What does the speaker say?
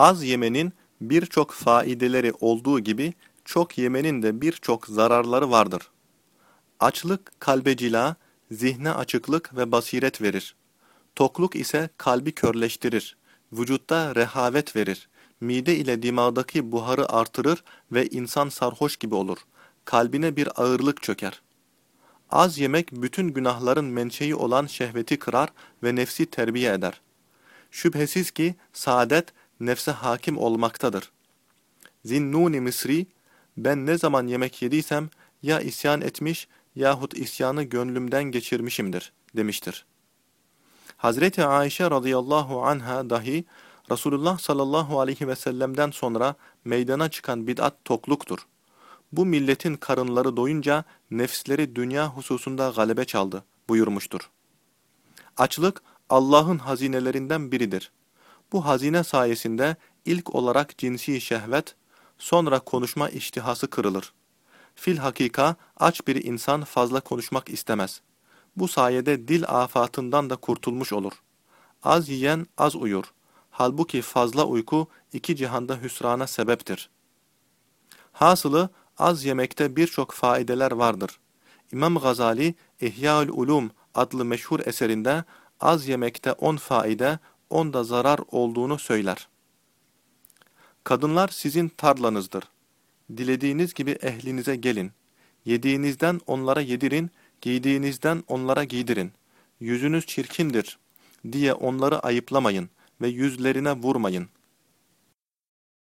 Az yemenin birçok faideleri olduğu gibi çok yemenin de birçok zararları vardır. Açlık kalbe cila, zihne açıklık ve basiret verir. Tokluk ise kalbi körleştirir, vücutta rehavet verir, mide ile dimağdaki buharı artırır ve insan sarhoş gibi olur. Kalbine bir ağırlık çöker. Az yemek bütün günahların menşei olan şehveti kırar ve nefsi terbiye eder. Şüphesiz ki saadet nefse hakim olmaktadır. Zinnuni Misri, ben ne zaman yemek yediysem ya isyan etmiş yahut isyanı gönlümden geçirmişimdir demiştir. Hazreti Ayşe radıyallahu anha dahi Resulullah sallallahu aleyhi ve sellem'den sonra meydana çıkan bid'at tokluktur. Bu milletin karınları doyunca nefsleri dünya hususunda galebe çaldı buyurmuştur. Açlık Allah'ın hazinelerinden biridir. Bu hazine sayesinde ilk olarak cinsi şehvet, sonra konuşma iştihası kırılır. Fil hakika aç bir insan fazla konuşmak istemez. Bu sayede dil afatından da kurtulmuş olur. Az yiyen az uyur. Halbuki fazla uyku iki cihanda hüsrana sebeptir. Hasılı az yemekte birçok faideler vardır. İmam Gazali İhyaül Ulum adlı meşhur eserinde az yemekte on faide, on da zarar olduğunu söyler. Kadınlar sizin tarlanızdır. Dilediğiniz gibi ehlinize gelin. Yediğinizden onlara yedirin, giydiğinizden onlara giydirin. Yüzünüz çirkindir diye onları ayıplamayın ve yüzlerine vurmayın.''